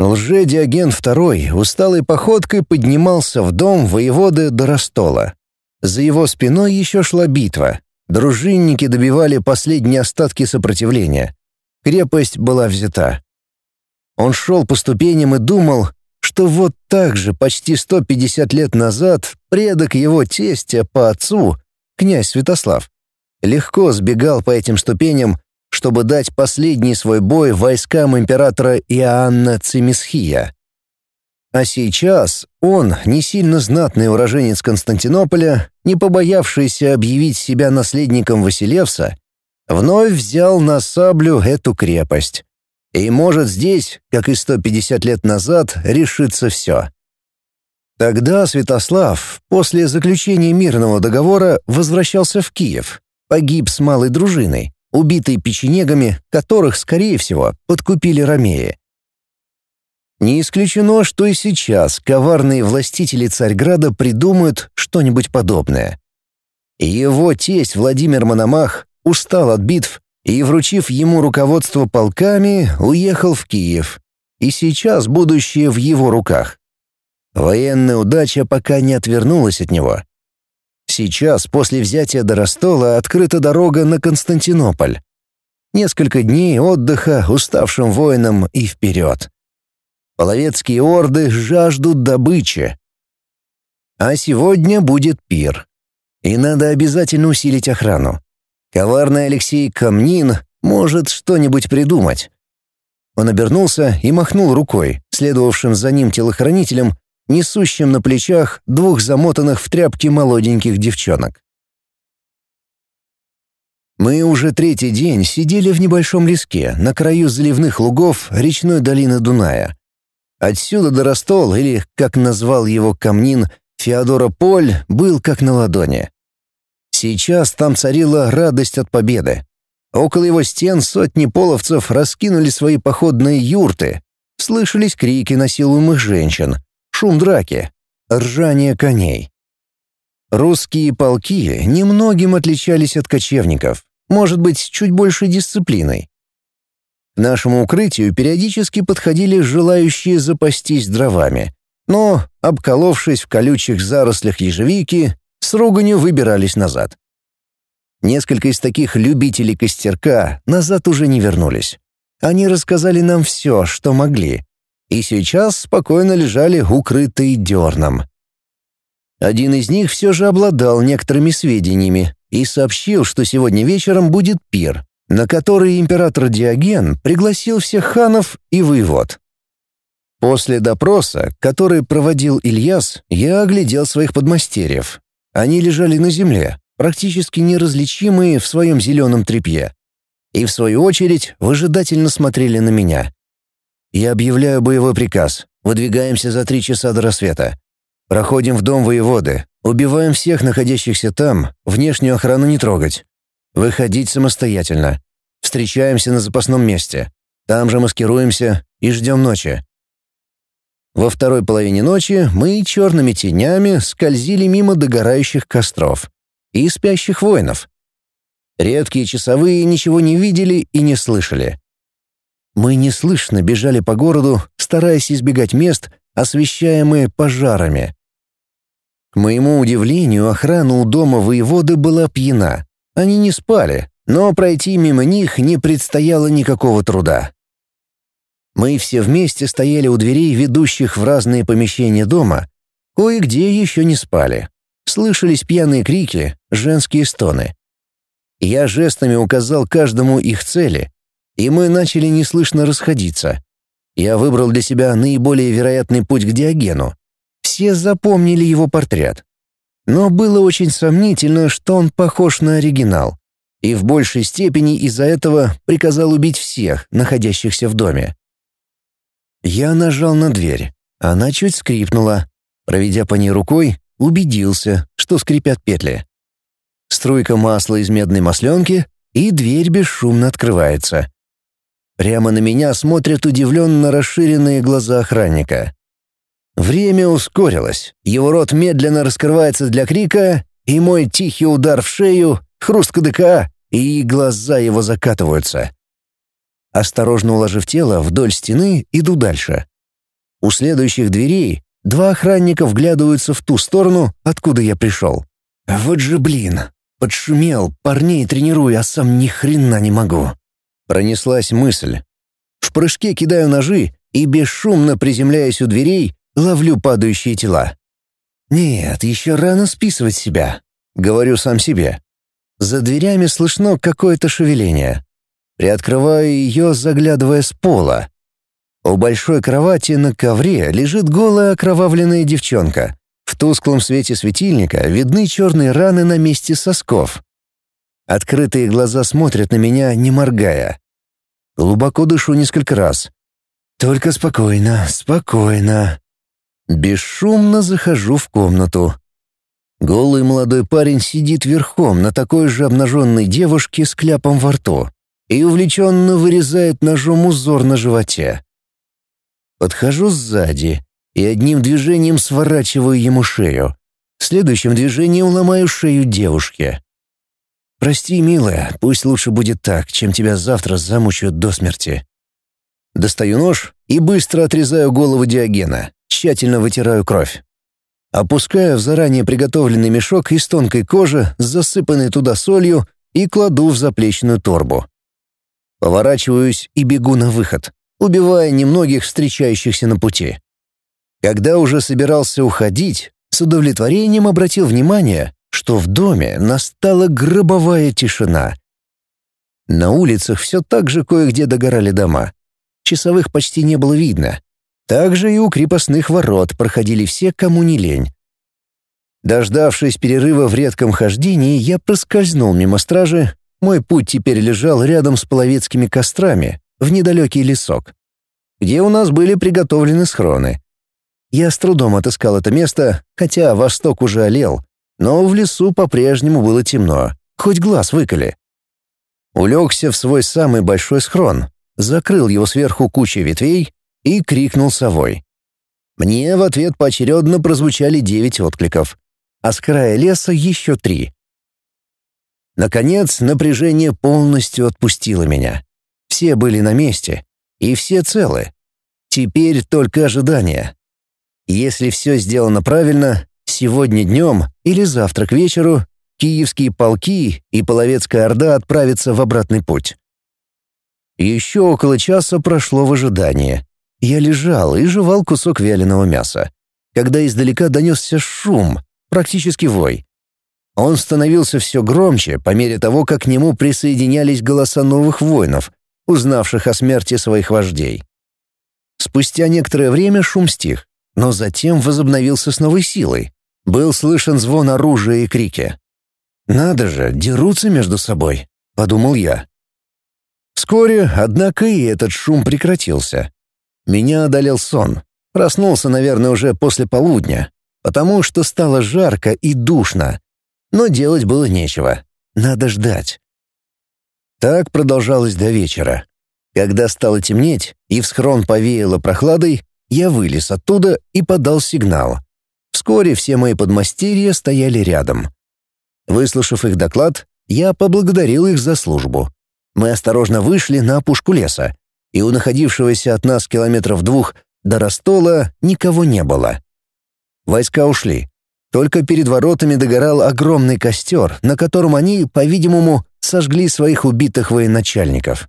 Лже-Диоген II усталой походкой поднимался в дом воеводы Доростола. За его спиной еще шла битва. Дружинники добивали последние остатки сопротивления. Крепость была взята. Он шел по ступеням и думал, что вот так же почти 150 лет назад предок его тестя по отцу, князь Святослав, легко сбегал по этим ступеням чтобы дать последний свой бой войскам императора Иоанна Цимисхия. А сейчас он, не сильно знатный уроженец Константинополя, не побоявшийся объявить себя наследником Василевса, вновь взял на саблю эту крепость. И может здесь, как и 150 лет назад, решиться все. Тогда Святослав, после заключения мирного договора, возвращался в Киев, погиб с малой дружиной, убитые печенегами, которых, скорее всего, подкупили ромеи. Не исключено, что и сейчас коварные властители Царьграда придумают что-нибудь подобное. Его тесть Владимир Мономах устал от битв и, вручив ему руководство полками, уехал в Киев. И сейчас будущее в его руках. Военная удача пока не отвернулась от него. Сейчас, после взятия Доростола, открыта дорога на Константинополь. Несколько дней отдыха уставшим воинам и вперед. Половецкие орды жаждут добычи. А сегодня будет пир. И надо обязательно усилить охрану. Коварный Алексей Камнин может что-нибудь придумать. Он обернулся и махнул рукой, следовавшим за ним телохранителем, несущим на плечах двух замотанных в тряпки молоденьких девчонок. Мы уже третий день сидели в небольшом леске на краю заливных лугов речной долины Дуная. Отсюда до Ростол, или, как назвал его Камнин, Феодора Поль, был как на ладони. Сейчас там царила радость от победы. Около его стен сотни половцев раскинули свои походные юрты. Слышались крики насилуемых женщин — шум драки, ржание коней. Русские полки немногим отличались от кочевников, может быть, чуть больше дисциплиной. К нашему укрытию периодически подходили желающие запастись дровами, но, обколовшись в колючих зарослях ежевики, с руганью выбирались назад. Несколько из таких любителей костерка назад уже не вернулись. Они рассказали нам все, что могли, и сейчас спокойно лежали укрытые дерном. Один из них все же обладал некоторыми сведениями и сообщил, что сегодня вечером будет пир, на который император Диоген пригласил всех ханов и воевод. После допроса, который проводил Ильяс, я оглядел своих подмастерьев. Они лежали на земле, практически неразличимые в своем зеленом тряпье. И, в свою очередь, выжидательно смотрели на меня. Я объявляю боевой приказ. Выдвигаемся за три часа до рассвета. Проходим в дом воеводы. Убиваем всех находящихся там. Внешнюю охрану не трогать. Выходить самостоятельно. Встречаемся на запасном месте. Там же маскируемся и ждем ночи. Во второй половине ночи мы черными тенями скользили мимо догорающих костров и спящих воинов. Редкие часовые ничего не видели и не слышали. Мы неслышно бежали по городу, стараясь избегать мест, освещаемые пожарами. К моему удивлению, охрана у дома воеводы была пьяна. Они не спали, но пройти мимо них не предстояло никакого труда. Мы все вместе стояли у дверей, ведущих в разные помещения дома. Кое-где еще не спали. Слышались пьяные крики, женские стоны. Я жестами указал каждому их цели, и мы начали неслышно расходиться. Я выбрал для себя наиболее вероятный путь к Диогену. Все запомнили его портрет. Но было очень сомнительно, что он похож на оригинал. И в большей степени из-за этого приказал убить всех, находящихся в доме. Я нажал на дверь. Она чуть скрипнула. Проведя по ней рукой, убедился, что скрипят петли. Струйка масла из медной масленки, и дверь бесшумно открывается. Прямо на меня смотрят удивленно расширенные глаза охранника. Время ускорилось, его рот медленно раскрывается для крика, и мой тихий удар в шею, хруст КДК, и глаза его закатываются. Осторожно уложив тело вдоль стены, иду дальше. У следующих дверей два охранника вглядываются в ту сторону, откуда я пришел. Вот же блин, подшумел, парней тренирую, а сам ни хрена не могу. Пронеслась мысль. В прыжке кидаю ножи и, бесшумно приземляясь у дверей, ловлю падающие тела. «Нет, еще рано списывать себя», — говорю сам себе. За дверями слышно какое-то шевеление. Приоткрываю ее, заглядывая с пола. У большой кровати на ковре лежит голая окровавленная девчонка. В тусклом свете светильника видны черные раны на месте сосков. Открытые глаза смотрят на меня, не моргая. Глубоко дышу несколько раз. Только спокойно, спокойно. Бесшумно захожу в комнату. Голый молодой парень сидит верхом на такой же обнаженной девушке с кляпом во рту и увлеченно вырезает ножом узор на животе. Подхожу сзади и одним движением сворачиваю ему шею. Следующим движением ломаю шею девушке. «Прости, милая, пусть лучше будет так, чем тебя завтра замучают до смерти». Достаю нож и быстро отрезаю голову Диогена, тщательно вытираю кровь. Опускаю в заранее приготовленный мешок из тонкой кожи, засыпанный туда солью, и кладу в заплечную торбу. Поворачиваюсь и бегу на выход убивая немногих встречающихся на пути. Когда уже собирался уходить, с удовлетворением обратил внимание, что в доме настала гробовая тишина. На улицах все так же кое-где догорали дома. Часовых почти не было видно. Также и у крепостных ворот проходили все, кому не лень. Дождавшись перерыва в редком хождении, я проскользнул мимо стражи. Мой путь теперь лежал рядом с половецкими кострами, в недалекий лесок, где у нас были приготовлены схроны. Я с трудом отыскал это место, хотя восток уже олел, но в лесу по-прежнему было темно, хоть глаз выколи. Улегся в свой самый большой схрон, закрыл его сверху кучей ветвей и крикнул совой. Мне в ответ поочередно прозвучали девять откликов, а с края леса еще три. Наконец, напряжение полностью отпустило меня. Все были на месте, и все целы. Теперь только ожидание. Если все сделано правильно, сегодня днем или завтра к вечеру киевские полки и Половецкая Орда отправятся в обратный путь. Еще около часа прошло в ожидании. Я лежал и жевал кусок вяленого мяса, когда издалека донесся шум, практически вой. Он становился все громче по мере того, как к нему присоединялись голоса новых воинов, узнавших о смерти своих вождей. Спустя некоторое время шум стих, но затем возобновился с новой силой. Был слышен звон оружия и крики. «Надо же, дерутся между собой», — подумал я. Вскоре, однако, и этот шум прекратился. Меня одолел сон. Проснулся, наверное, уже после полудня, потому что стало жарко и душно. Но делать было нечего. Надо ждать. Так продолжалось до вечера. Когда стало темнеть и в схрон повеяло прохладой, я вылез оттуда и подал сигнал. Вскоре все мои подмастерья стояли рядом. Выслушав их доклад, я поблагодарил их за службу. Мы осторожно вышли на опушку леса, и у находившегося от нас километров двух до Ростола никого не было. Войска ушли. Только перед воротами догорал огромный костер, на котором они, по-видимому, сожгли своих убитых военачальников.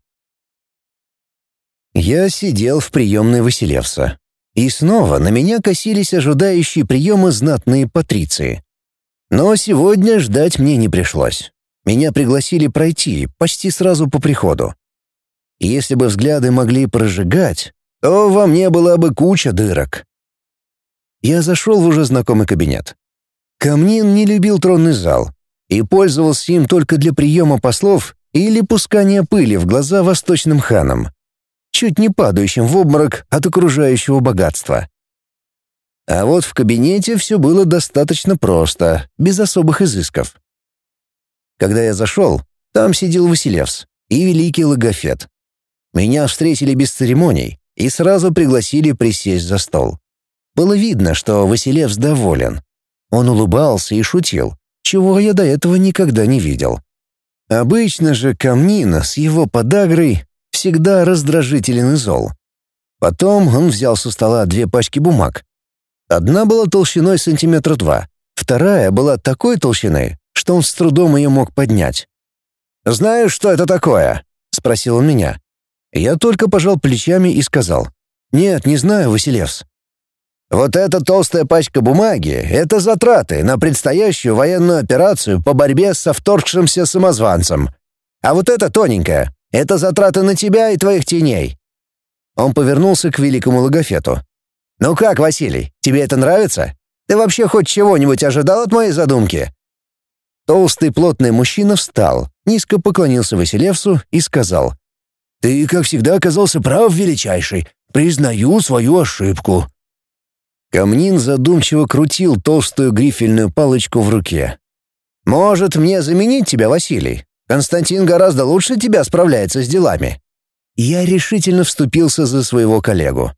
Я сидел в приемной Василевса. И снова на меня косились ожидающие приемы знатные патриции. Но сегодня ждать мне не пришлось. Меня пригласили пройти почти сразу по приходу. Если бы взгляды могли прожигать, то во мне была бы куча дырок. Я зашел в уже знакомый кабинет. Камнин не любил тронный зал, и пользовался им только для приема послов или пускания пыли в глаза восточным ханам, чуть не падающим в обморок от окружающего богатства. А вот в кабинете все было достаточно просто, без особых изысков. Когда я зашел, там сидел Василевс и великий логофет. Меня встретили без церемоний и сразу пригласили присесть за стол. Было видно, что Василевс доволен. Он улыбался и шутил, чего я до этого никогда не видел. Обычно же Камнина с его подагрой всегда раздражителен и зол. Потом он взял со стола две пачки бумаг. Одна была толщиной сантиметра два, вторая была такой толщины, что он с трудом ее мог поднять. «Знаешь, что это такое?» — спросил он меня. Я только пожал плечами и сказал. «Нет, не знаю, Василевс». «Вот эта толстая пачка бумаги — это затраты на предстоящую военную операцию по борьбе со вторгшимся самозванцем. А вот эта тоненькая — это затраты на тебя и твоих теней». Он повернулся к великому логофету. «Ну как, Василий, тебе это нравится? Ты вообще хоть чего-нибудь ожидал от моей задумки?» Толстый плотный мужчина встал, низко поклонился Василевсу и сказал. «Ты, как всегда, оказался прав, величайший. Признаю свою ошибку». Камнин задумчиво крутил толстую грифельную палочку в руке. «Может, мне заменить тебя, Василий? Константин гораздо лучше тебя справляется с делами». Я решительно вступился за своего коллегу.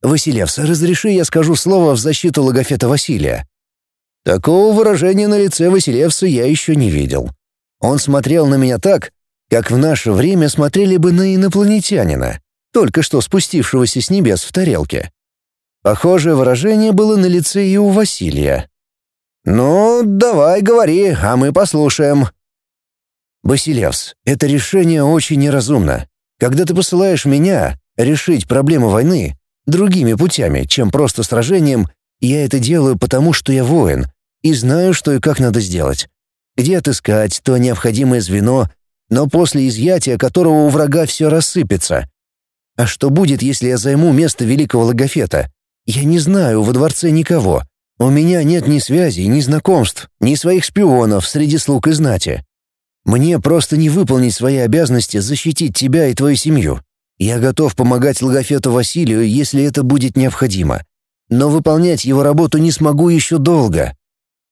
«Василевс, разреши я скажу слово в защиту логофета Василия. Такого выражения на лице Василевса я еще не видел. Он смотрел на меня так, как в наше время смотрели бы на инопланетянина, только что спустившегося с небес в тарелке. Похожее выражение было на лице и у Василия. «Ну, давай говори, а мы послушаем». «Басилевс, это решение очень неразумно. Когда ты посылаешь меня решить проблему войны другими путями, чем просто сражением, я это делаю потому, что я воин, и знаю, что и как надо сделать. Где отыскать то необходимое звено, но после изъятия которого у врага все рассыпется. А что будет, если я займу место великого логофета? Я не знаю во дворце никого. У меня нет ни связей, ни знакомств, ни своих шпионов среди слуг и знати. Мне просто не выполнить свои обязанности защитить тебя и твою семью. Я готов помогать логофету Василию, если это будет необходимо. Но выполнять его работу не смогу еще долго.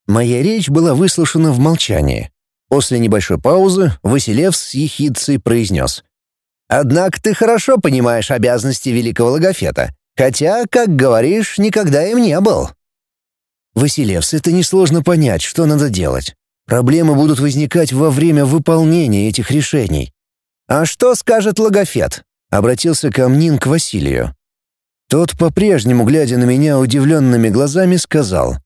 Моя речь была выслушана в молчании. После небольшой паузы Василев с ехидцей произнес. «Однако ты хорошо понимаешь обязанности великого логофета, хотя, как говоришь, никогда им не был». «Василевс, это несложно понять, что надо делать. Проблемы будут возникать во время выполнения этих решений». «А что скажет логофет?» — обратился Камнин к Василию. Тот, по-прежнему глядя на меня удивленными глазами, сказал.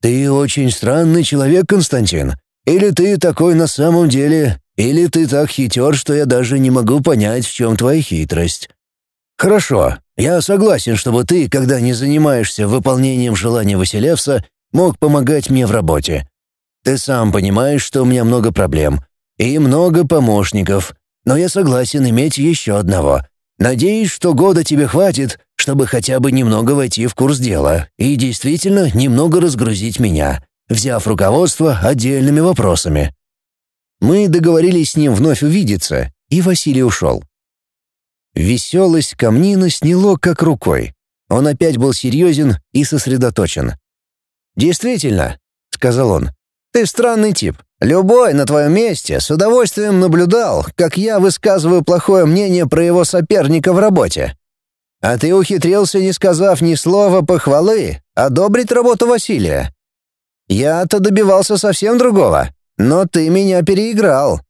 «Ты очень странный человек, Константин. Или ты такой на самом деле, или ты так хитер, что я даже не могу понять, в чем твоя хитрость. Хорошо, я согласен, чтобы ты, когда не занимаешься выполнением желания Василевса, мог помогать мне в работе. Ты сам понимаешь, что у меня много проблем и много помощников, но я согласен иметь еще одного. Надеюсь, что года тебе хватит, чтобы хотя бы немного войти в курс дела и действительно немного разгрузить меня, взяв руководство отдельными вопросами. Мы договорились с ним вновь увидеться, и Василий ушел. Веселость Камнина сняло как рукой. Он опять был серьезен и сосредоточен. «Действительно», — сказал он, — «ты странный тип. Любой на твоем месте с удовольствием наблюдал, как я высказываю плохое мнение про его соперника в работе. А ты ухитрился, не сказав ни слова похвалы, одобрить работу Василия. Я-то добивался совсем другого, но ты меня переиграл.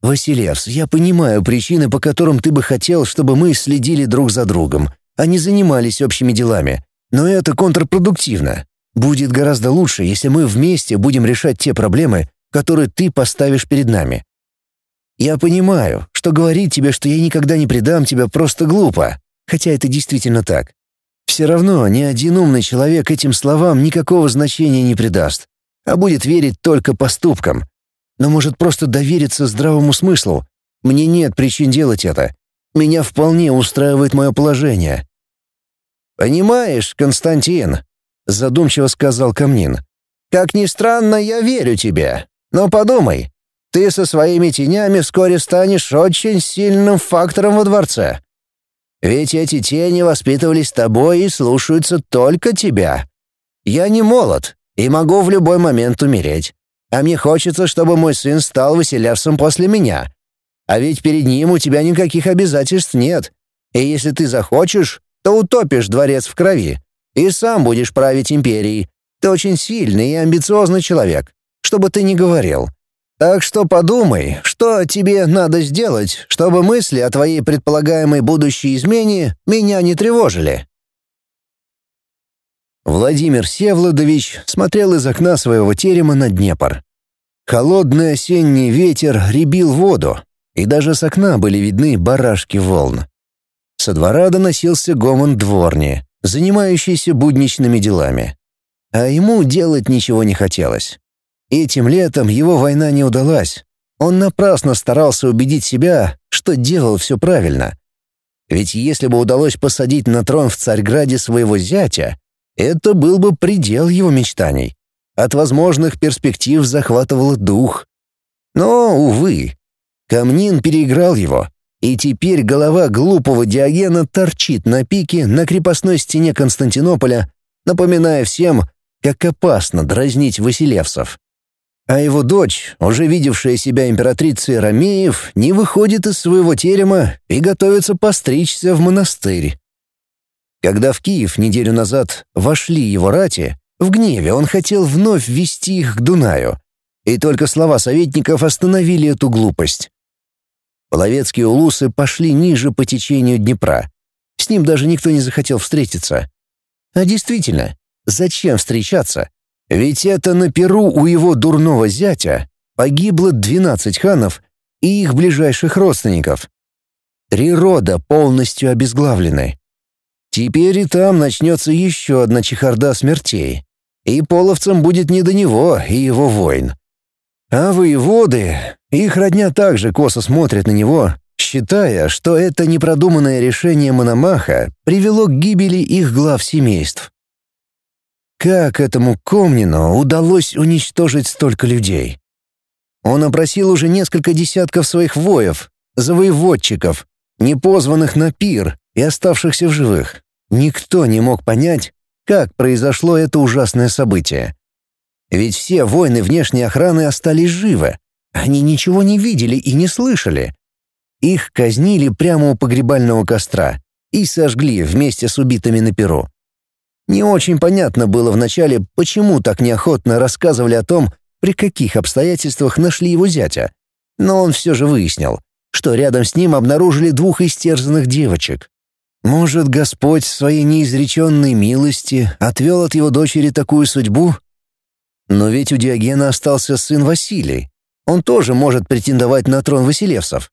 Василевс, я понимаю причины, по которым ты бы хотел, чтобы мы следили друг за другом, а не занимались общими делами. Но это контрпродуктивно. Будет гораздо лучше, если мы вместе будем решать те проблемы, которые ты поставишь перед нами. Я понимаю, что говорить тебе, что я никогда не предам тебя, просто глупо, хотя это действительно так. Все равно ни один умный человек этим словам никакого значения не придаст, а будет верить только поступкам. Но может просто довериться здравому смыслу. Мне нет причин делать это. Меня вполне устраивает мое положение. «Понимаешь, Константин», — задумчиво сказал Камнин, — «как ни странно, я верю тебе. Но подумай, ты со своими тенями вскоре станешь очень сильным фактором во дворце. Ведь эти тени воспитывались тобой и слушаются только тебя. Я не молод и могу в любой момент умереть. А мне хочется, чтобы мой сын стал Василевсом после меня. А ведь перед ним у тебя никаких обязательств нет. И если ты захочешь, то утопишь дворец в крови. И сам будешь править империей. Ты очень сильный и амбициозный человек что бы ты ни говорил. Так что подумай, что тебе надо сделать, чтобы мысли о твоей предполагаемой будущей измене меня не тревожили». Владимир Севладович смотрел из окна своего терема на Днепр. Холодный осенний ветер ребил воду, и даже с окна были видны барашки волн. Со двора доносился гомон дворни, занимающийся будничными делами. А ему делать ничего не хотелось. Этим летом его война не удалась. Он напрасно старался убедить себя, что делал все правильно. Ведь если бы удалось посадить на трон в Царьграде своего зятя, это был бы предел его мечтаний. От возможных перспектив захватывало дух. Но, увы, Камнин переиграл его, и теперь голова глупого Диогена торчит на пике на крепостной стене Константинополя, напоминая всем, как опасно дразнить Василевсов. А его дочь, уже видевшая себя императрицей Ромеев, не выходит из своего терема и готовится постричься в монастырь. Когда в Киев неделю назад вошли его рати, в гневе он хотел вновь ввести их к Дунаю, и только слова советников остановили эту глупость. Половецкие улусы пошли ниже по течению Днепра. С ним даже никто не захотел встретиться. А действительно, зачем встречаться, ведь это на Перу у его дурного зятя погибло 12 ханов и их ближайших родственников. Три рода полностью обезглавлены. Теперь и там начнется еще одна чехарда смертей, и половцам будет не до него и его войн. А воеводы, их родня также косо смотрят на него, считая, что это непродуманное решение Мономаха привело к гибели их глав семейств. Как этому Комнину удалось уничтожить столько людей? Он опросил уже несколько десятков своих воев, завоеводчиков, непозванных на пир и оставшихся в живых. Никто не мог понять, как произошло это ужасное событие. Ведь все воины внешней охраны остались живы. Они ничего не видели и не слышали. Их казнили прямо у погребального костра и сожгли вместе с убитыми на перу. Не очень понятно было вначале, почему так неохотно рассказывали о том, при каких обстоятельствах нашли его зятя. Но он все же выяснил, что рядом с ним обнаружили двух истерзанных девочек. Может, Господь в своей неизреченной милости отвел от его дочери такую судьбу? Но ведь у Диогена остался сын Василий. Он тоже может претендовать на трон Василевсов.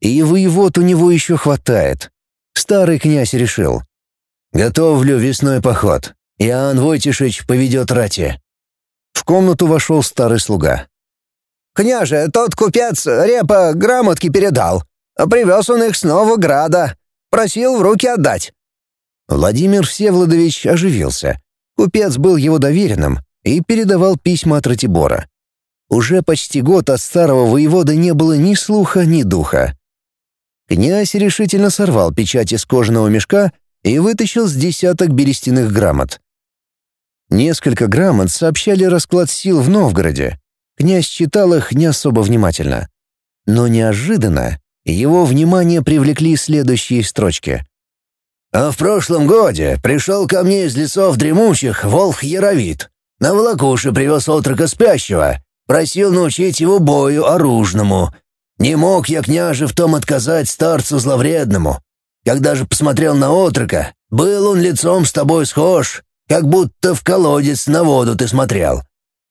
И воевод у него еще хватает. Старый князь решил, «Готовлю весной поход. Иоанн Войтишич поведет рати». В комнату вошел старый слуга. «Княже, тот купец репа грамотки передал. Привез он их с Новограда. Просил в руки отдать». Владимир Всеволодович оживился. Купец был его доверенным и передавал письма от Ратибора. Уже почти год от старого воевода не было ни слуха, ни духа. Князь решительно сорвал печать из кожаного мешка и вытащил с десяток берестяных грамот. Несколько грамот сообщали расклад сил в Новгороде. Князь читал их не особо внимательно. Но неожиданно его внимание привлекли следующие строчки. «А в прошлом годе пришел ко мне из лесов дремучих волк Яровит. На волокуше привез отрока спящего, просил научить его бою оружному. Не мог я, княже, в том отказать старцу зловредному. Когда же посмотрел на отрока, был он лицом с тобой схож, как будто в колодец на воду ты смотрел.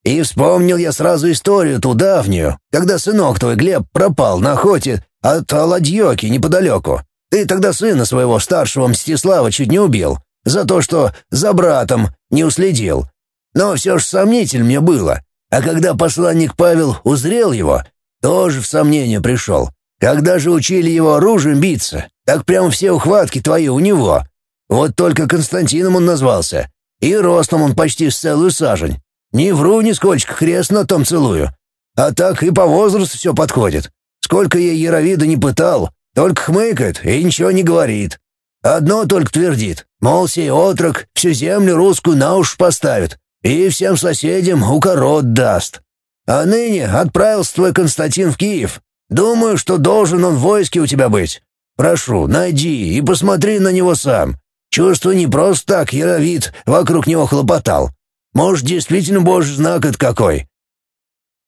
И вспомнил я сразу историю ту давнюю, когда сынок твой Глеб пропал на охоте от Ладьёки неподалеку. Ты тогда сына своего старшего Мстислава чуть не убил, за то, что за братом не уследил. Но все ж сомнитель мне было. А когда посланник Павел узрел его, тоже в сомнение пришел. Когда же учили его оружием биться, так прямо все ухватки твои у него. Вот только Константином он назвался. И ростом он почти с целую сажень. Не вру нисколько, хрест на том целую. А так и по возрасту все подходит. Сколько я Яровида не пытал, только хмыкает и ничего не говорит. Одно только твердит, мол, сей отрок всю землю русскую на уж поставит и всем соседям укорот даст. А ныне отправился твой Константин в Киев, Думаю, что должен он в войске у тебя быть. Прошу, найди и посмотри на него сам. Чувство не просто так Яровит вокруг него хлопотал. Может, действительно божий знак это какой?»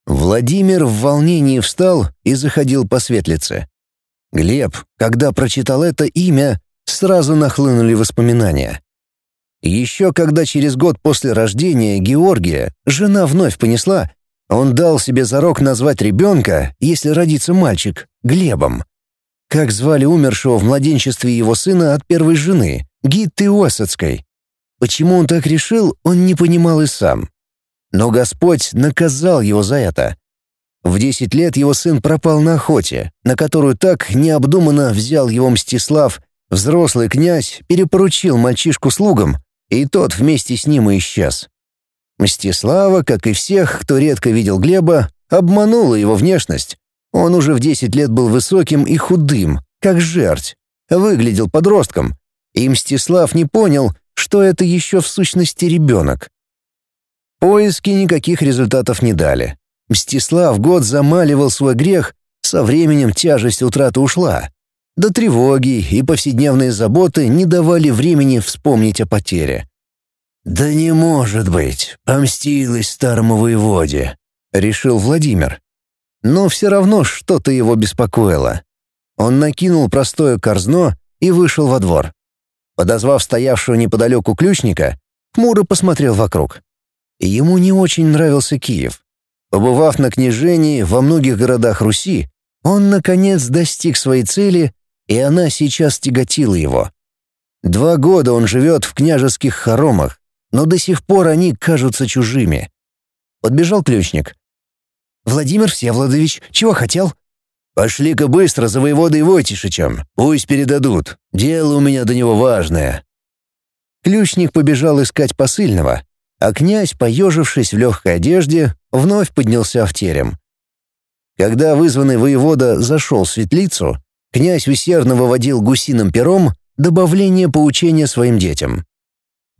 Владимир в волнении встал и заходил по светлице. Глеб, когда прочитал это имя, сразу нахлынули воспоминания. Еще когда через год после рождения Георгия жена вновь понесла, он дал себе зарок назвать ребенка, если родится мальчик, Глебом. Как звали умершего в младенчестве его сына от первой жены, Гитты Осадской. Почему он так решил, он не понимал и сам. Но Господь наказал его за это. В десять лет его сын пропал на охоте, на которую так необдуманно взял его Мстислав, взрослый князь перепоручил мальчишку слугам, и тот вместе с ним и исчез. Мстислава, как и всех, кто редко видел Глеба, обманула его внешность. Он уже в 10 лет был высоким и худым, как жерть, выглядел подростком, и Мстислав не понял, что это еще в сущности ребенок. Поиски никаких результатов не дали. Мстислав год замаливал свой грех, со временем тяжесть утраты ушла. До тревоги и повседневные заботы не давали времени вспомнить о потере. «Да не может быть, помстилась старому воеводе», — решил Владимир. Но все равно что-то его беспокоило. Он накинул простое корзно и вышел во двор. Подозвав стоявшего неподалеку ключника, хмуро посмотрел вокруг. Ему не очень нравился Киев. Побывав на княжении во многих городах Руси, он, наконец, достиг своей цели, и она сейчас тяготила его. Два года он живет в княжеских хоромах, но до сих пор они кажутся чужими. Подбежал ключник. «Владимир Всеволодович, чего хотел?» «Пошли-ка быстро за воеводой Войтишичем, пусть передадут. Дело у меня до него важное». Ключник побежал искать посыльного, а князь, поежившись в легкой одежде, вновь поднялся в терем. Когда вызванный воевода зашел в светлицу, князь усердно выводил гусиным пером добавление поучения своим детям.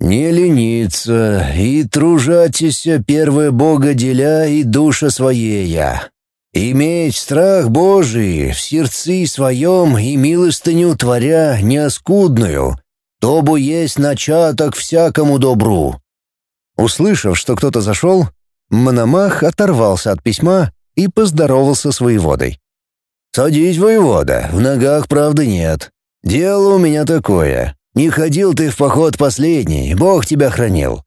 «Не лениться и тружатися первое Бога деля и душа своея. Иметь страх Божий в сердце своем и милостыню творя неоскудную, бы есть начаток всякому добру. Услышав, что кто-то зашел, Мономах оторвался от письма и поздоровался с воеводой. «Садись, воевода, в ногах правды нет. Дело у меня такое. Не ходил ты в поход последний, Бог тебя хранил.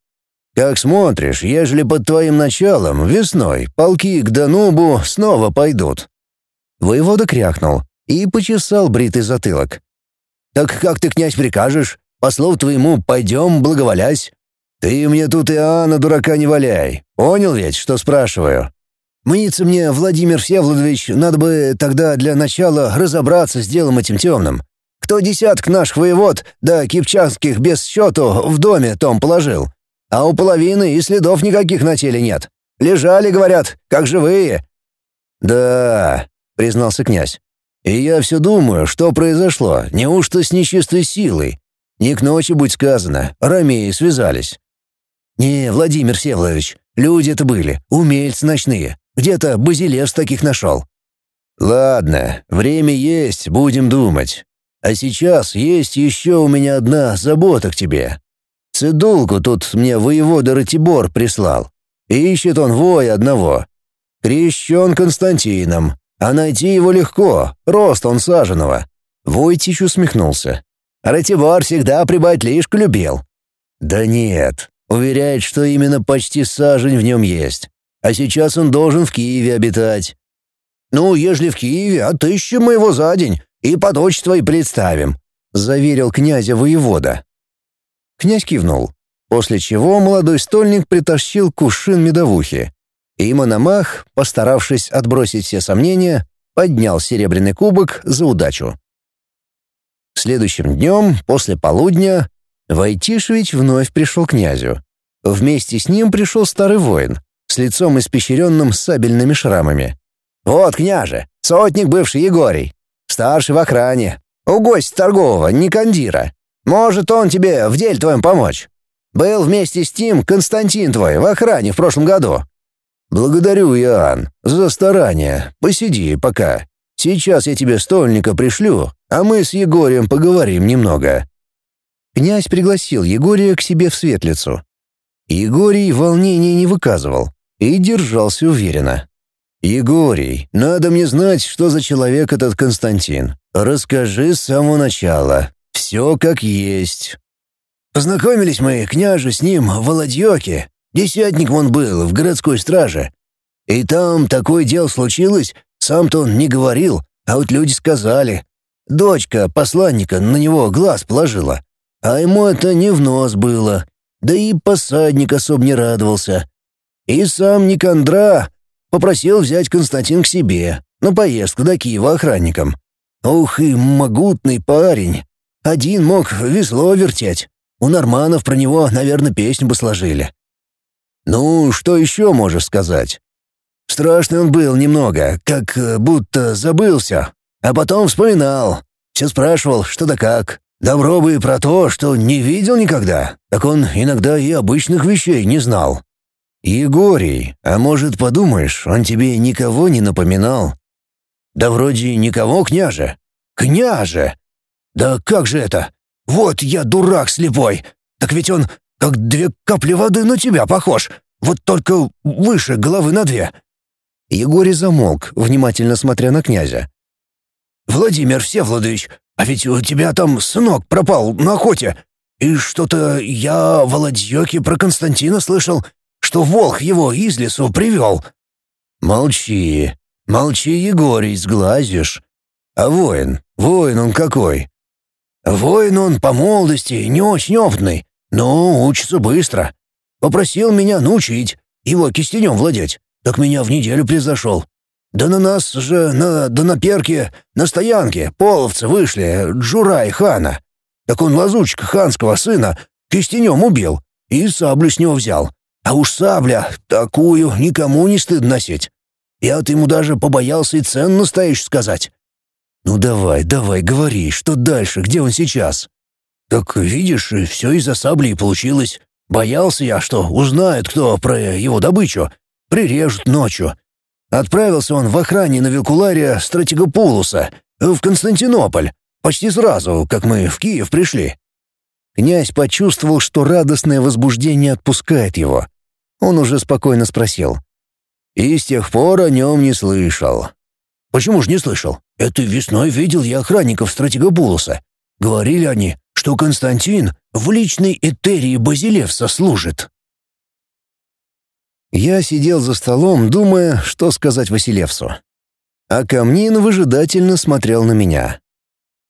Как смотришь, ежели под твоим началом весной полки к Данубу снова пойдут». Воевода крякнул и почесал бритый затылок. «Так как ты, князь, прикажешь? По слову твоему, пойдем, благоволясь. «Ты мне тут Иоанна дурака не валяй. Понял ведь, что спрашиваю?» «Мнится мне, Владимир Всеволодович, надо бы тогда для начала разобраться с делом этим темным. Кто десяток наших воевод, да кипчакских без счету, в доме том положил? А у половины и следов никаких на теле нет. Лежали, говорят, как живые». «Да», — признался князь. «И я все думаю, что произошло, неужто с нечистой силой? Не к ночи, будь сказано, ромеи связались. «Не, Владимир Всеволодович, люди это были, умельцы ночные. Где-то Базилевс таких нашел». «Ладно, время есть, будем думать. А сейчас есть еще у меня одна забота к тебе. Цедулку тут мне воевода Ратибор прислал. Ищет он воя одного. Крещен Константином, а найти его легко, рост он саженого». Войтич усмехнулся. «Ратибор всегда прибать лишку любил». «Да нет, Уверяет, что именно почти сажень в нем есть. А сейчас он должен в Киеве обитать. «Ну, ежели в Киеве, отыщем мы его за день и под очи твои представим», — заверил князя воевода. Князь кивнул, после чего молодой стольник притащил кувшин медовухи. И Мономах, постаравшись отбросить все сомнения, поднял серебряный кубок за удачу. Следующим днем, после полудня, Войтишевич вновь пришел к князю. Вместе с ним пришел старый воин, с лицом испещренным сабельными шрамами. «Вот, княже, сотник бывший Егорий, старший в охране, у торгового, Никандира. Может, он тебе в деле твоем помочь. Был вместе с ним Константин твой в охране в прошлом году». «Благодарю, Иоанн, за старание. Посиди пока. Сейчас я тебе стольника пришлю, а мы с Егорием поговорим немного». Князь пригласил Егория к себе в светлицу. Егорий волнения не выказывал и держался уверенно. «Егорий, надо мне знать, что за человек этот Константин. Расскажи с самого начала. Все как есть». Познакомились мы, княже, с ним в Володьёке. Десятник он был, в городской страже. И там такое дело случилось, сам-то он не говорил, а вот люди сказали. Дочка посланника на него глаз положила. А ему это не в нос было. Да и посадник особо не радовался. И сам Никандра попросил взять Константин к себе на поездку до Киева охранником. Ух и могутный парень. Один мог весло вертеть. У норманов про него, наверное, песню бы сложили. Ну, что еще можешь сказать? Страшный он был немного, как э, будто забылся, а потом вспоминал. Все спрашивал, что да как. Добро бы и про то, что не видел никогда. Так он иногда и обычных вещей не знал. «Егорий, а может, подумаешь, он тебе никого не напоминал?» «Да вроде никого, княже». «Княже? Да как же это? Вот я дурак слепой. Так ведь он как две капли воды на тебя похож. Вот только выше головы на две». Егорий замолк, внимательно смотря на князя. «Владимир Всеволодович, а ведь у тебя там сынок пропал на охоте. И что-то я в про Константина слышал что волк его из лесу привел». «Молчи, молчи, Егорий, сглазишь. А воин, воин он какой?» «Воин он по молодости, не очень опытный, но учится быстро. Попросил меня научить, его кистенем владеть, так меня в неделю произошел. Да на нас же на Донаперке, на стоянке, половцы вышли, Джура и Хана. Так он лазучка ханского сына кистенем убил и саблю с него взял. А уж сабля, такую никому не стыдно носить. Я-то ему даже побоялся и цену настоящую сказать. Ну давай, давай, говори, что дальше, где он сейчас? Так видишь, все из-за сабли получилось. Боялся я, что узнают, кто про его добычу. Прирежут ночью. Отправился он в охране на Вилкуларе Стратегопулуса в Константинополь, почти сразу, как мы в Киев пришли. Князь почувствовал, что радостное возбуждение отпускает его. Он уже спокойно спросил. «И с тех пор о нем не слышал». «Почему же не слышал? Это весной видел я охранников стратегобулуса. Говорили они, что Константин в личной этерии Базилевса служит». Я сидел за столом, думая, что сказать Василевсу. А Камнин выжидательно смотрел на меня.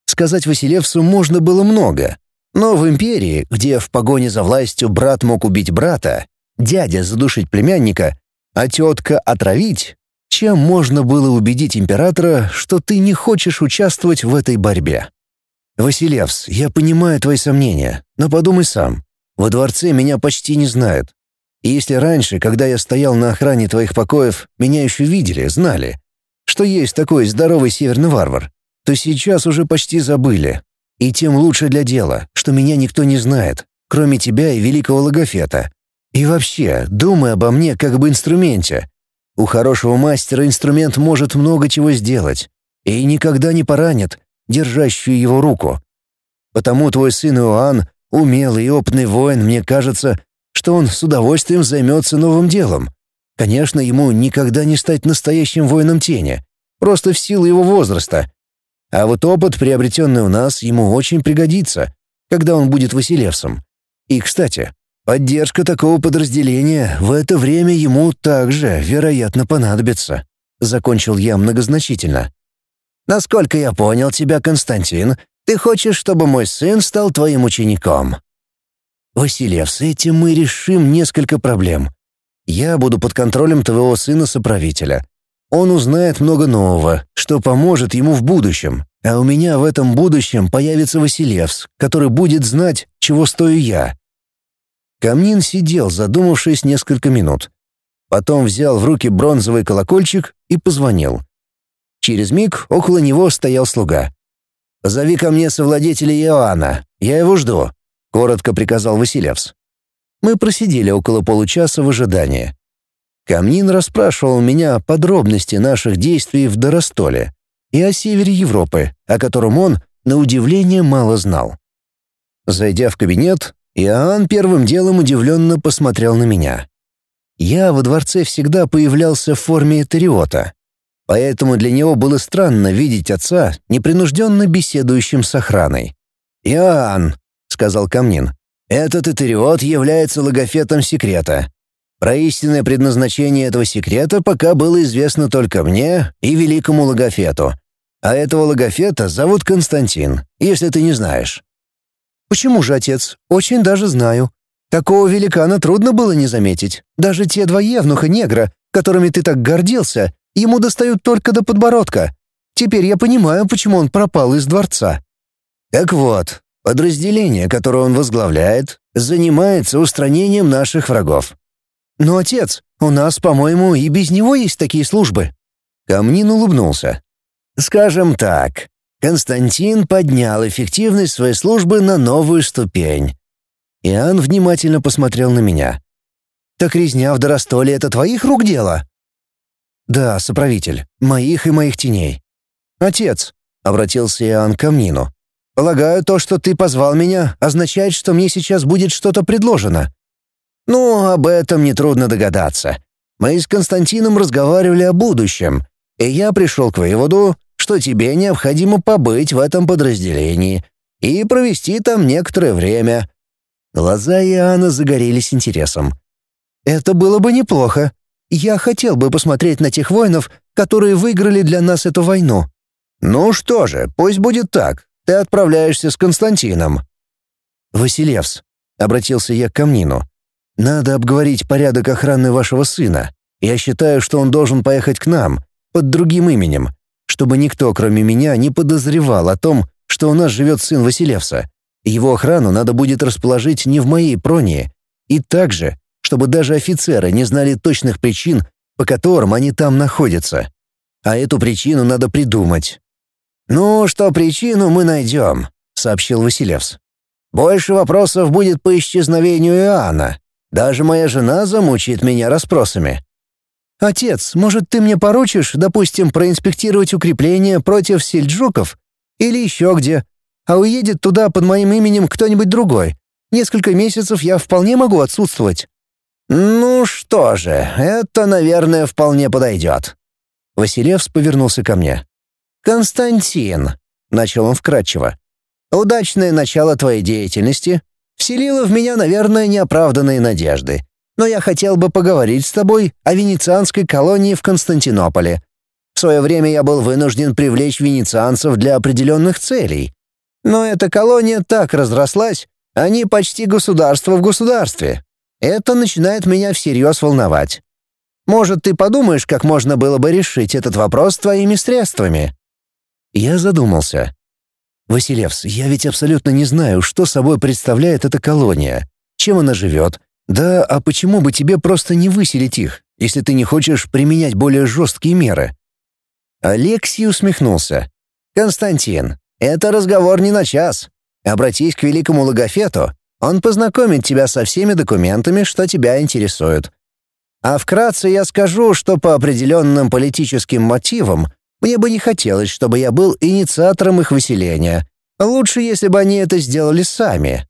Сказать Василевсу можно было много, но в империи, где в погоне за властью брат мог убить брата, дядя задушить племянника, а тетка отравить, чем можно было убедить императора, что ты не хочешь участвовать в этой борьбе? Василевс, я понимаю твои сомнения, но подумай сам. Во дворце меня почти не знают. И если раньше, когда я стоял на охране твоих покоев, меня еще видели, знали, что есть такой здоровый северный варвар, то сейчас уже почти забыли, и тем лучше для дела, что меня никто не знает, кроме тебя и великого логофета. И вообще, думай обо мне как об инструменте. У хорошего мастера инструмент может много чего сделать и никогда не поранит держащую его руку. Потому твой сын Иоанн, умелый и опытный воин, мне кажется, что он с удовольствием займется новым делом. Конечно, ему никогда не стать настоящим воином тени, просто в силу его возраста, а вот опыт, приобретенный у нас, ему очень пригодится, когда он будет Василевсом. И, кстати, поддержка такого подразделения в это время ему также, вероятно, понадобится. Закончил я многозначительно. Насколько я понял тебя, Константин, ты хочешь, чтобы мой сын стал твоим учеником. Василев, с этим мы решим несколько проблем. Я буду под контролем твоего сына-соправителя, он узнает много нового, что поможет ему в будущем. А у меня в этом будущем появится Василевс, который будет знать, чего стою я. Камнин сидел, задумавшись несколько минут. Потом взял в руки бронзовый колокольчик и позвонил. Через миг около него стоял слуга. «Позови ко мне совладетеля Иоанна, я его жду», — коротко приказал Василевс. Мы просидели около получаса в ожидании. Камнин расспрашивал меня подробности наших действий в Доростоле и о севере Европы, о котором он, на удивление, мало знал. Зайдя в кабинет, Иоанн первым делом удивленно посмотрел на меня. Я во дворце всегда появлялся в форме этериота, поэтому для него было странно видеть отца, непринужденно беседующим с охраной. «Иоанн», — сказал Камнин, — «этот этериот является логофетом секрета. Про истинное предназначение этого секрета пока было известно только мне и великому логофету. А этого логофета зовут Константин, если ты не знаешь». «Почему же, отец? Очень даже знаю. Такого великана трудно было не заметить. Даже те два евнуха-негра, которыми ты так гордился, ему достают только до подбородка. Теперь я понимаю, почему он пропал из дворца». «Так вот, подразделение, которое он возглавляет, занимается устранением наших врагов. «Но, отец, у нас, по-моему, и без него есть такие службы». Камнин улыбнулся. «Скажем так, Константин поднял эффективность своей службы на новую ступень». Иоанн внимательно посмотрел на меня. «Так резня в Доростоле — это твоих рук дело?» «Да, соправитель, моих и моих теней». «Отец», — обратился Иоанн к Камнину, — «полагаю, то, что ты позвал меня, означает, что мне сейчас будет что-то предложено. Ну, об этом нетрудно догадаться. Мы с Константином разговаривали о будущем, и я пришел к выводу, что тебе необходимо побыть в этом подразделении и провести там некоторое время». Глаза Иоанна загорелись интересом. «Это было бы неплохо. Я хотел бы посмотреть на тех воинов, которые выиграли для нас эту войну». «Ну что же, пусть будет так. Ты отправляешься с Константином». «Василевс», — обратился я к Камнину, надо обговорить порядок охраны вашего сына. Я считаю, что он должен поехать к нам, под другим именем, чтобы никто, кроме меня, не подозревал о том, что у нас живет сын Василевса. Его охрану надо будет расположить не в моей пронии, и также, чтобы даже офицеры не знали точных причин, по которым они там находятся. А эту причину надо придумать. «Ну, что причину мы найдем», — сообщил Василевс. «Больше вопросов будет по исчезновению Иоанна. Даже моя жена замучает меня расспросами. «Отец, может, ты мне поручишь, допустим, проинспектировать укрепления против сельджуков? Или еще где? А уедет туда под моим именем кто-нибудь другой? Несколько месяцев я вполне могу отсутствовать». «Ну что же, это, наверное, вполне подойдет». Василевс повернулся ко мне. «Константин», — начал он вкратчиво, — «удачное начало твоей деятельности, вселило в меня, наверное, неоправданные надежды. Но я хотел бы поговорить с тобой о венецианской колонии в Константинополе. В свое время я был вынужден привлечь венецианцев для определенных целей. Но эта колония так разрослась, они почти государство в государстве. Это начинает меня всерьез волновать. Может, ты подумаешь, как можно было бы решить этот вопрос твоими средствами?» Я задумался. «Василевс, я ведь абсолютно не знаю, что собой представляет эта колония, чем она живет. Да, а почему бы тебе просто не выселить их, если ты не хочешь применять более жесткие меры?» Алексей усмехнулся. «Константин, это разговор не на час. Обратись к великому логофету, он познакомит тебя со всеми документами, что тебя интересуют. А вкратце я скажу, что по определенным политическим мотивам мне бы не хотелось, чтобы я был инициатором их выселения. Лучше, если бы они это сделали сами.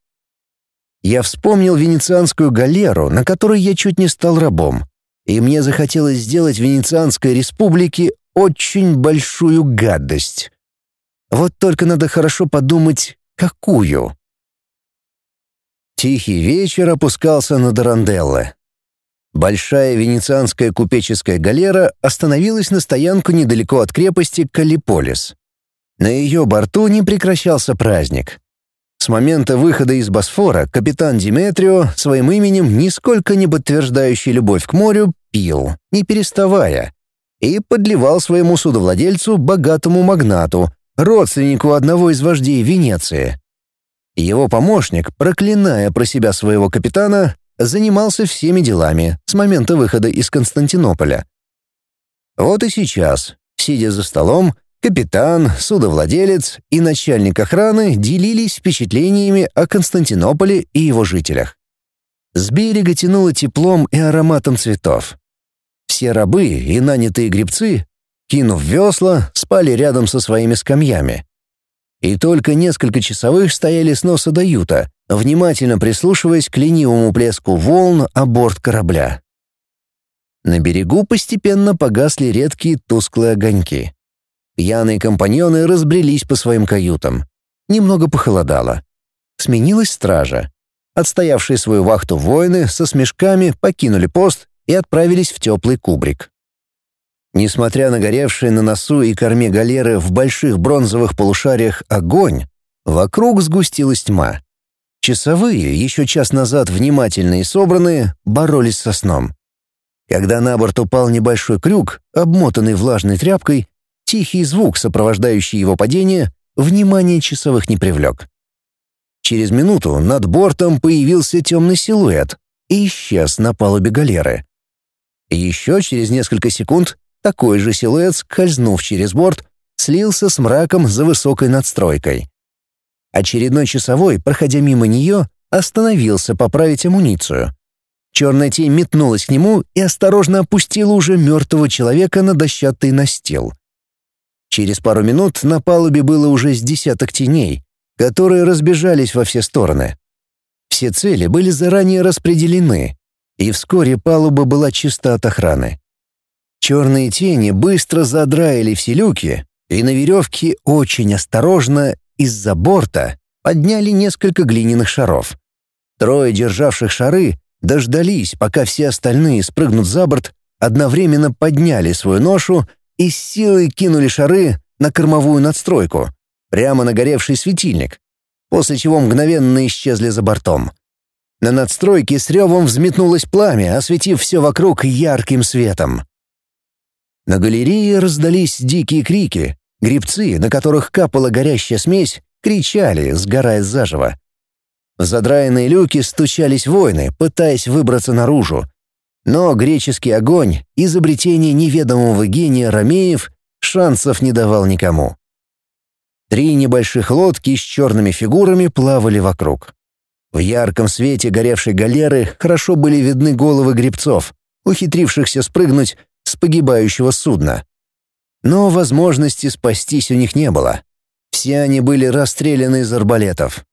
Я вспомнил венецианскую галеру, на которой я чуть не стал рабом. И мне захотелось сделать Венецианской республике очень большую гадость. Вот только надо хорошо подумать, какую. Тихий вечер опускался на Доранделло. Большая венецианская купеческая галера остановилась на стоянку недалеко от крепости Калиполис. На ее борту не прекращался праздник. С момента выхода из Босфора капитан Диметрио, своим именем нисколько не подтверждающий любовь к морю, пил, не переставая, и подливал своему судовладельцу, богатому магнату, родственнику одного из вождей Венеции. Его помощник, проклиная про себя своего капитана, занимался всеми делами с момента выхода из Константинополя. Вот и сейчас, сидя за столом, капитан, судовладелец и начальник охраны делились впечатлениями о Константинополе и его жителях. С берега тянуло теплом и ароматом цветов. Все рабы и нанятые гребцы, кинув весла, спали рядом со своими скамьями. И только несколько часовых стояли с носа до юта, внимательно прислушиваясь к ленивому плеску волн о борт корабля. На берегу постепенно погасли редкие тусклые огоньки. Пьяные компаньоны разбрелись по своим каютам. Немного похолодало. Сменилась стража. Отстоявшие свою вахту воины со смешками покинули пост и отправились в теплый кубрик. Несмотря на горевшие на носу и корме галеры в больших бронзовых полушариях огонь, вокруг сгустилась тьма. Часовые, еще час назад внимательные и собранные, боролись со сном. Когда на борт упал небольшой крюк, обмотанный влажной тряпкой, тихий звук, сопровождающий его падение, внимание часовых не привлек. Через минуту над бортом появился темный силуэт и исчез на палубе галеры. Еще через несколько секунд такой же силуэт, скользнув через борт, слился с мраком за высокой надстройкой. Очередной часовой, проходя мимо нее, остановился поправить амуницию. Черная тень метнулась к нему и осторожно опустила уже мертвого человека на дощатый настил. Через пару минут на палубе было уже с десяток теней, которые разбежались во все стороны. Все цели были заранее распределены, и вскоре палуба была чиста от охраны. Черные тени быстро задраили все люки, и на веревке очень осторожно из-за борта подняли несколько глиняных шаров. Трое державших шары дождались, пока все остальные спрыгнут за борт, одновременно подняли свою ношу и с силой кинули шары на кормовую надстройку, прямо на горевший светильник, после чего мгновенно исчезли за бортом. На надстройке с ревом взметнулось пламя, осветив все вокруг ярким светом. На галерее раздались дикие крики. Грибцы, на которых капала горящая смесь, кричали, сгорая заживо. В задраенные люки стучались воины, пытаясь выбраться наружу. Но греческий огонь, изобретение неведомого гения Ромеев, шансов не давал никому. Три небольших лодки с черными фигурами плавали вокруг. В ярком свете горевшей галеры хорошо были видны головы гребцов, ухитрившихся спрыгнуть с погибающего судна. Но возможности спастись у них не было. Все они были расстреляны из арбалетов.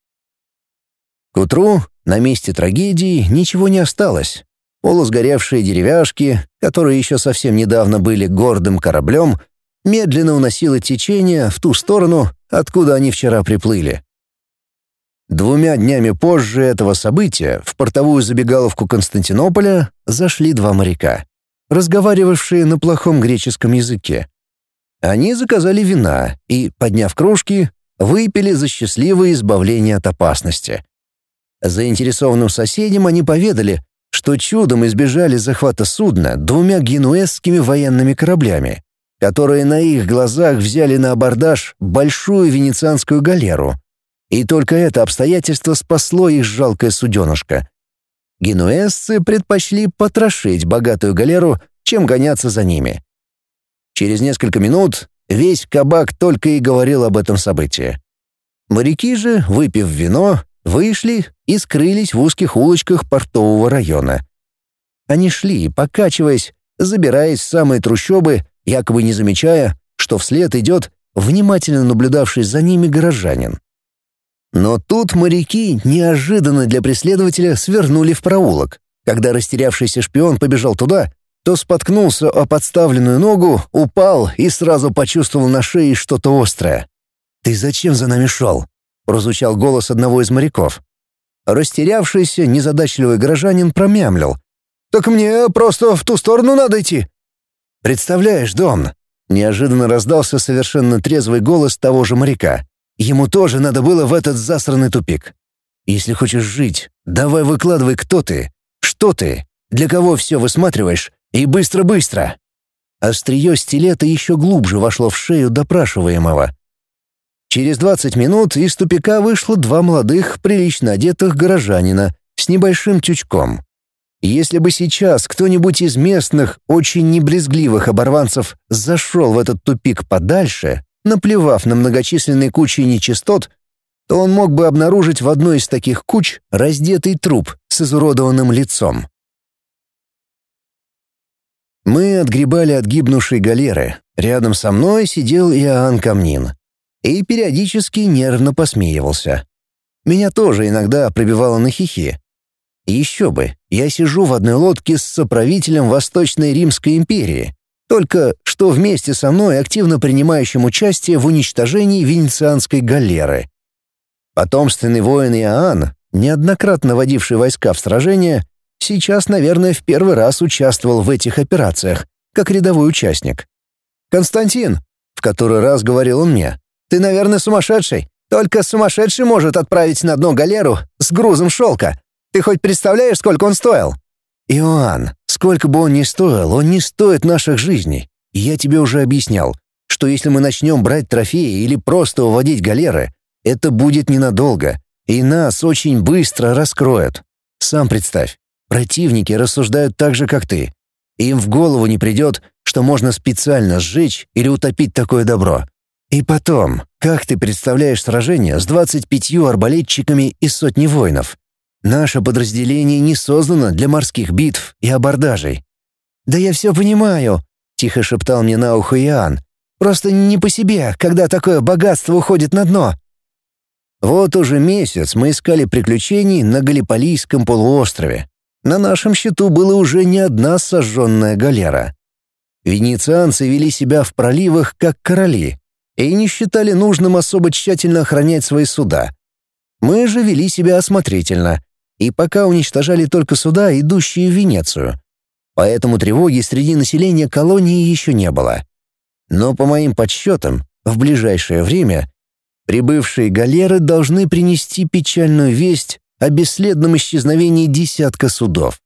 К утру на месте трагедии ничего не осталось. Полусгоревшие деревяшки, которые еще совсем недавно были гордым кораблем, медленно уносило течение в ту сторону, откуда они вчера приплыли. Двумя днями позже этого события в портовую забегаловку Константинополя зашли два моряка разговаривавшие на плохом греческом языке. Они заказали вина и, подняв кружки, выпили за счастливое избавление от опасности. Заинтересованным соседям они поведали, что чудом избежали захвата судна двумя генуэзскими военными кораблями, которые на их глазах взяли на абордаж большую венецианскую галеру. И только это обстоятельство спасло их жалкое суденышко. Генуэзцы предпочли потрошить богатую галеру, чем гоняться за ними. Через несколько минут весь кабак только и говорил об этом событии. Моряки же, выпив вино, вышли и скрылись в узких улочках портового района. Они шли, покачиваясь, забираясь в самые трущобы, якобы не замечая, что вслед идет внимательно наблюдавший за ними горожанин. Но тут моряки неожиданно для преследователя свернули в проулок. Когда растерявшийся шпион побежал туда, то споткнулся о подставленную ногу, упал и сразу почувствовал на шее что-то острое. «Ты зачем за нами шел?» — прозвучал голос одного из моряков. Растерявшийся, незадачливый горожанин промямлил. «Так мне просто в ту сторону надо идти». «Представляешь, Дон?» — неожиданно раздался совершенно трезвый голос того же моряка. Ему тоже надо было в этот засранный тупик. Если хочешь жить, давай выкладывай, кто ты, что ты, для кого все высматриваешь, и быстро-быстро. Острие стилета еще глубже вошло в шею допрашиваемого. Через 20 минут из тупика вышло два молодых, прилично одетых горожанина с небольшим тючком. Если бы сейчас кто-нибудь из местных, очень небрезгливых оборванцев зашел в этот тупик подальше, наплевав на многочисленные кучи нечистот, то он мог бы обнаружить в одной из таких куч раздетый труп с изуродованным лицом. Мы отгребали от гибнувшей галеры. Рядом со мной сидел Иоанн Камнин. И периодически нервно посмеивался. Меня тоже иногда пробивало на хихи. Еще бы, я сижу в одной лодке с соправителем Восточной Римской империи, только что вместе со мной активно принимающим участие в уничтожении венецианской галеры. Потомственный воин Иоанн, неоднократно водивший войска в сражения, сейчас, наверное, в первый раз участвовал в этих операциях, как рядовой участник. «Константин», — в который раз говорил он мне, — «ты, наверное, сумасшедший. Только сумасшедший может отправить на дно галеру с грузом шелка. Ты хоть представляешь, сколько он стоил?» «Иоанн, сколько бы он ни стоил, он не стоит наших жизней. я тебе уже объяснял, что если мы начнем брать трофеи или просто уводить галеры, это будет ненадолго, и нас очень быстро раскроют. Сам представь, противники рассуждают так же, как ты. Им в голову не придет, что можно специально сжечь или утопить такое добро. И потом, как ты представляешь сражение с 25 арбалетчиками и сотней воинов? Наше подразделение не создано для морских битв и абордажей. «Да я все понимаю», — тихо шептал мне на ухо Иоанн. «Просто не по себе, когда такое богатство уходит на дно». Вот уже месяц мы искали приключений на Галиполийском полуострове. На нашем счету была уже не одна сожженная галера. Венецианцы вели себя в проливах как короли и не считали нужным особо тщательно охранять свои суда. Мы же вели себя осмотрительно, и пока уничтожали только суда, идущие в Венецию. Поэтому тревоги среди населения колонии еще не было. Но по моим подсчетам, в ближайшее время прибывшие галеры должны принести печальную весть о бесследном исчезновении десятка судов.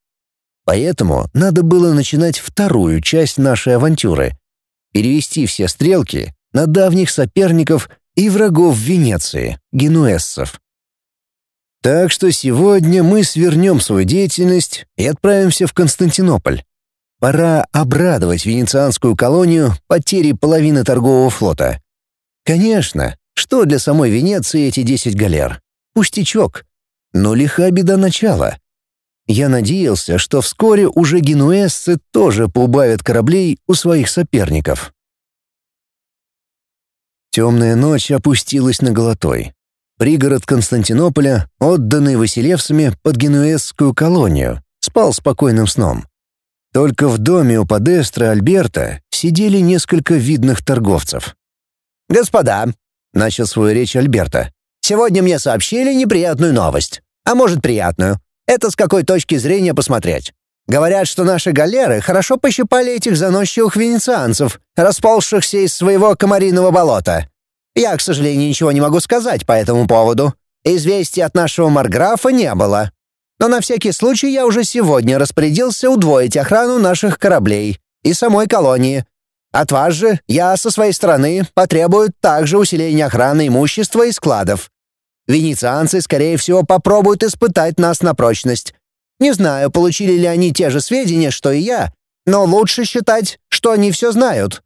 Поэтому надо было начинать вторую часть нашей авантюры — перевести все стрелки на давних соперников и врагов Венеции, генуэзцев. Так что сегодня мы свернем свою деятельность и отправимся в Константинополь. Пора обрадовать венецианскую колонию потерей половины торгового флота. Конечно, что для самой Венеции эти 10 галер? Пустячок. Но лиха беда начала. Я надеялся, что вскоре уже генуэзцы тоже поубавят кораблей у своих соперников. Темная ночь опустилась на Голотой. Пригород Константинополя, отданный Василевсами под генуэзскую колонию, спал спокойным сном. Только в доме у Подестра Альберта сидели несколько видных торговцев. «Господа», — начал свою речь Альберта, — «сегодня мне сообщили неприятную новость. А может, приятную. Это с какой точки зрения посмотреть. Говорят, что наши галеры хорошо пощипали этих заносчивых венецианцев, расползшихся из своего комариного болота. Я, к сожалению, ничего не могу сказать по этому поводу. Известий от нашего Марграфа не было. Но на всякий случай я уже сегодня распорядился удвоить охрану наших кораблей и самой колонии. От вас же я со своей стороны потребую также усиления охраны имущества и складов. Венецианцы, скорее всего, попробуют испытать нас на прочность. Не знаю, получили ли они те же сведения, что и я, но лучше считать, что они все знают.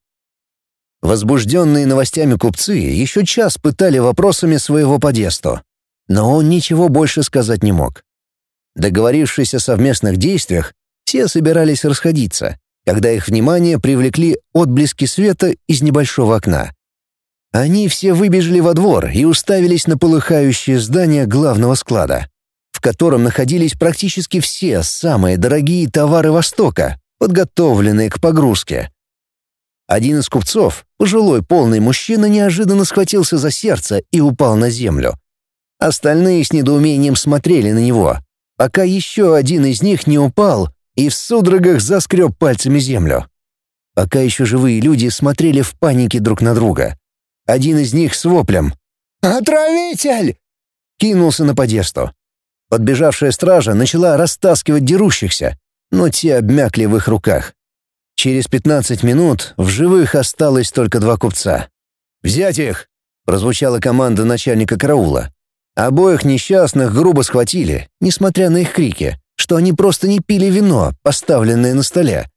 Возбужденные новостями купцы еще час пытали вопросами своего подесту, но он ничего больше сказать не мог. Договорившись о совместных действиях, все собирались расходиться, когда их внимание привлекли отблески света из небольшого окна. Они все выбежали во двор и уставились на полыхающее здание главного склада, котором находились практически все самые дорогие товары Востока, подготовленные к погрузке. Один из купцов, пожилой полный мужчина, неожиданно схватился за сердце и упал на землю. Остальные с недоумением смотрели на него, пока еще один из них не упал и в судорогах заскреб пальцами землю. Пока еще живые люди смотрели в панике друг на друга. Один из них с воплем «Отравитель!» кинулся на подесту. Подбежавшая стража начала растаскивать дерущихся, но те обмякли в их руках. Через 15 минут в живых осталось только два купца. «Взять их!» — прозвучала команда начальника караула. Обоих несчастных грубо схватили, несмотря на их крики, что они просто не пили вино, поставленное на столе.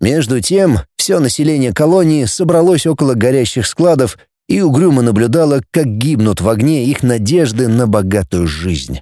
Между тем, все население колонии собралось около горящих складов и угрюмо наблюдало, как гибнут в огне их надежды на богатую жизнь.